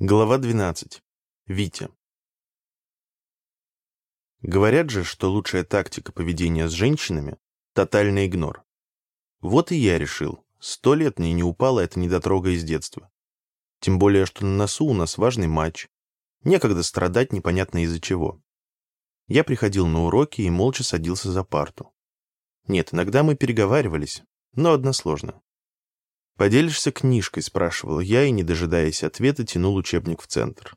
Глава 12. Витя. Говорят же, что лучшая тактика поведения с женщинами — тотальный игнор. Вот и я решил, сто лет мне не упала эта недотрога из детства. Тем более, что на носу у нас важный матч. Некогда страдать непонятно из-за чего. Я приходил на уроки и молча садился за парту. Нет, иногда мы переговаривались, но односложно. «Поделишься книжкой?» — спрашивал я, и, не дожидаясь ответа, тянул учебник в центр.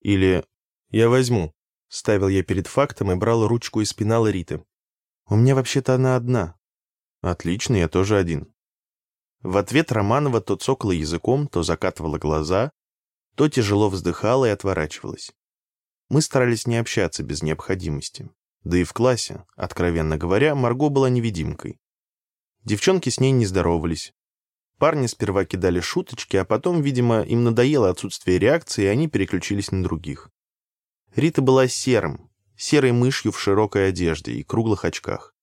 Или «Я возьму», — ставил я перед фактом и брал ручку из пенала Риты. «У меня вообще-то она одна». «Отлично, я тоже один». В ответ Романова то цокала языком, то закатывала глаза, то тяжело вздыхала и отворачивалась. Мы старались не общаться без необходимости. Да и в классе, откровенно говоря, Марго была невидимкой. Девчонки с ней не здоровались, Парни сперва кидали шуточки, а потом, видимо, им надоело отсутствие реакции, и они переключились на других. Рита была серым, серой мышью в широкой одежде и круглых очках.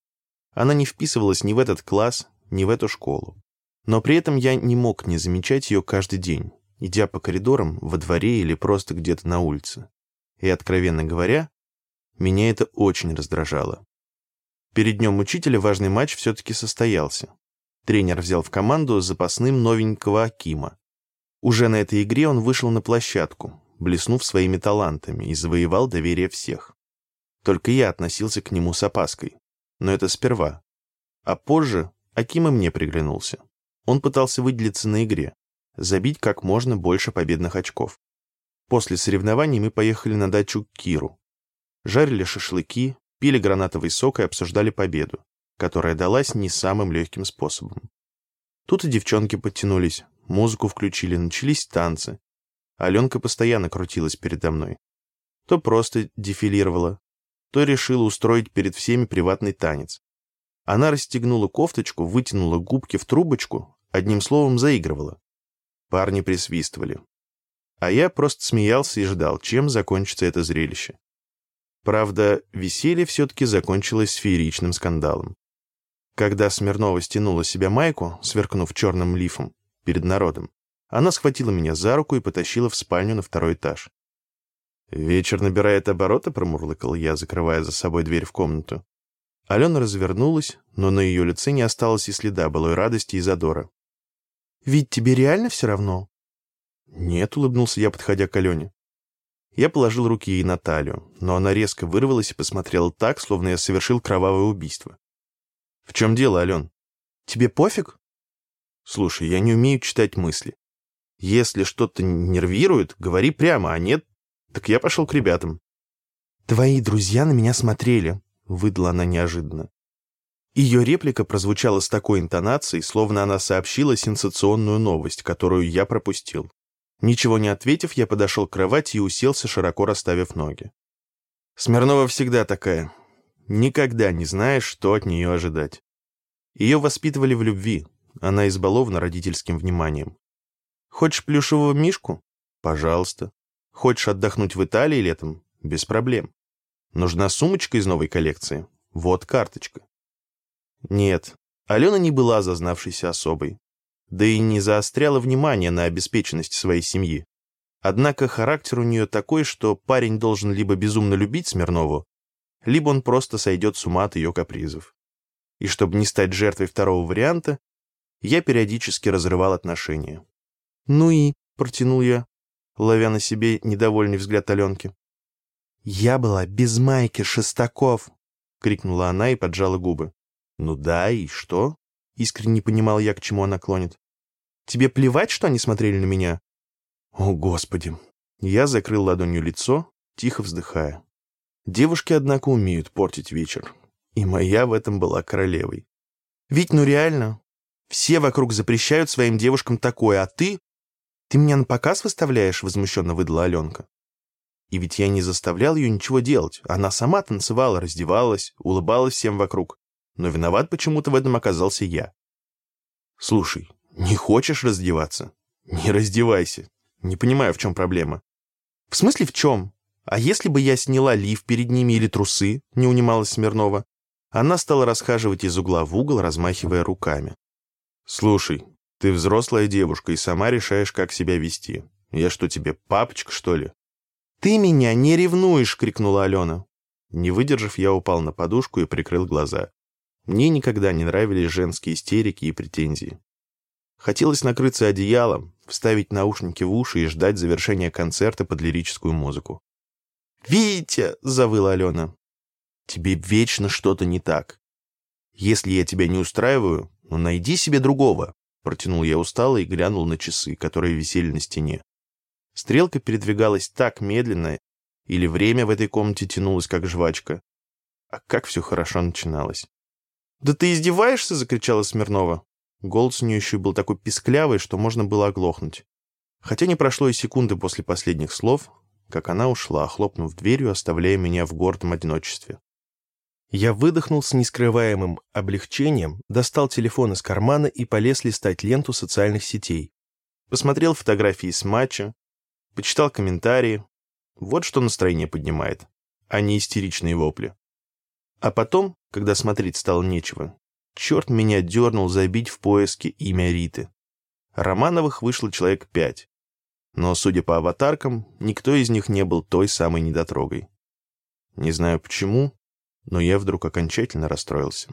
Она не вписывалась ни в этот класс, ни в эту школу. Но при этом я не мог не замечать ее каждый день, идя по коридорам, во дворе или просто где-то на улице. И, откровенно говоря, меня это очень раздражало. Перед днем учителя важный матч все-таки состоялся. Тренер взял в команду запасным новенького Акима. Уже на этой игре он вышел на площадку, блеснув своими талантами, и завоевал доверие всех. Только я относился к нему с опаской. Но это сперва. А позже Аким и мне приглянулся. Он пытался выделиться на игре, забить как можно больше победных очков. После соревнований мы поехали на дачу к Киру. Жарили шашлыки, пили гранатовый сок и обсуждали победу которая далась не самым легким способом. Тут и девчонки подтянулись, музыку включили, начались танцы. Аленка постоянно крутилась передо мной. То просто дефилировала, то решила устроить перед всеми приватный танец. Она расстегнула кофточку, вытянула губки в трубочку, одним словом заигрывала. Парни присвистывали. А я просто смеялся и ждал, чем закончится это зрелище. Правда, веселье все-таки закончилось фееричным скандалом. Когда Смирнова стянула себе майку, сверкнув черным лифом, перед народом, она схватила меня за руку и потащила в спальню на второй этаж. «Вечер набирает обороты», — промурлыкал я, закрывая за собой дверь в комнату. Алена развернулась, но на ее лице не осталось и следа былой радости и задора. «Ведь тебе реально все равно?» «Нет», — улыбнулся я, подходя к Алене. Я положил руки ей на талию, но она резко вырвалась и посмотрела так, словно я совершил кровавое убийство. «В чем дело, Ален? Тебе пофиг?» «Слушай, я не умею читать мысли. Если что-то нервирует, говори прямо, а нет, так я пошел к ребятам». «Твои друзья на меня смотрели», — выдала она неожиданно. Ее реплика прозвучала с такой интонацией, словно она сообщила сенсационную новость, которую я пропустил. Ничего не ответив, я подошел к кровати и уселся, широко расставив ноги. Смирнова всегда такая. Никогда не знаешь, что от нее ожидать. Ее воспитывали в любви, она избалована родительским вниманием. Хочешь плюшевого мишку? Пожалуйста. Хочешь отдохнуть в Италии летом? Без проблем. Нужна сумочка из новой коллекции? Вот карточка. Нет, Алена не была зазнавшейся особой. Да и не заостряла внимание на обеспеченность своей семьи. Однако характер у нее такой, что парень должен либо безумно любить Смирнову, либо он просто сойдет с ума от ее капризов. И чтобы не стать жертвой второго варианта, я периодически разрывал отношения. «Ну и», — протянул я, ловя на себе недовольный взгляд Аленки. «Я была без майки, Шестаков!» — крикнула она и поджала губы. «Ну да, и что?» — искренне не понимал я, к чему она клонит. «Тебе плевать, что они смотрели на меня?» «О, Господи!» Я закрыл ладонью лицо, тихо вздыхая. Девушки, однако, умеют портить вечер. И моя в этом была королевой. Ведь ну реально, все вокруг запрещают своим девушкам такое, а ты... Ты меня на показ выставляешь, возмущенно выдала Аленка. И ведь я не заставлял ее ничего делать. Она сама танцевала, раздевалась, улыбалась всем вокруг. Но виноват почему-то в этом оказался я. Слушай, не хочешь раздеваться? Не раздевайся. Не понимаю, в чем проблема. В смысле в чем? «А если бы я сняла лиф перед ними или трусы?» — не унималась Смирнова. Она стала расхаживать из угла в угол, размахивая руками. «Слушай, ты взрослая девушка и сама решаешь, как себя вести. Я что тебе, папочка, что ли?» «Ты меня не ревнуешь!» — крикнула Алена. Не выдержав, я упал на подушку и прикрыл глаза. Мне никогда не нравились женские истерики и претензии. Хотелось накрыться одеялом, вставить наушники в уши и ждать завершения концерта под лирическую музыку. «Витя!» — завыла Алена. «Тебе вечно что-то не так. Если я тебя не устраиваю, ну найди себе другого», — протянул я устало и глянул на часы, которые висели на стене. Стрелка передвигалась так медленно, или время в этой комнате тянулось, как жвачка. А как все хорошо начиналось. «Да ты издеваешься?» — закричала Смирнова. Голос у нее еще был такой писклявый, что можно было оглохнуть. Хотя не прошло и секунды после последних слов, как она ушла, хлопнув дверью, оставляя меня в гордом одиночестве. Я выдохнул с нескрываемым облегчением, достал телефон из кармана и полез листать ленту социальных сетей. Посмотрел фотографии с матча, почитал комментарии. Вот что настроение поднимает, а не истеричные вопли. А потом, когда смотреть стало нечего, черт меня дернул забить в поиске имя Риты. Романовых вышло человек пять. Но, судя по аватаркам, никто из них не был той самой недотрогой. Не знаю почему, но я вдруг окончательно расстроился.